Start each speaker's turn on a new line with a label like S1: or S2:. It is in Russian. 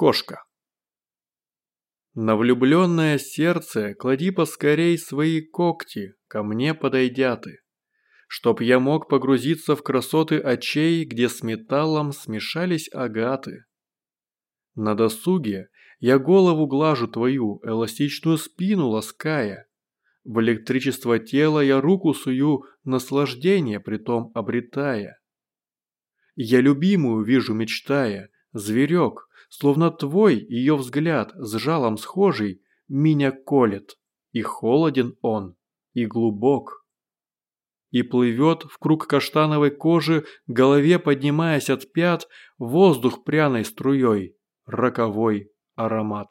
S1: Кошка. На влюбленное сердце клади поскорей свои когти, ко мне подойдя ты, Чтоб я мог погрузиться в красоты очей, где с металлом смешались агаты. На досуге я голову глажу твою, эластичную спину лаская. В электричество тела я руку сую, наслаждение притом обретая. Я любимую вижу мечтая, зверек, словно твой ее взгляд с жалом схожий, меня колет, и холоден он, и глубок. И плывет в круг каштановой кожи, голове поднимаясь от пят, воздух пряной струей, роковой аромат.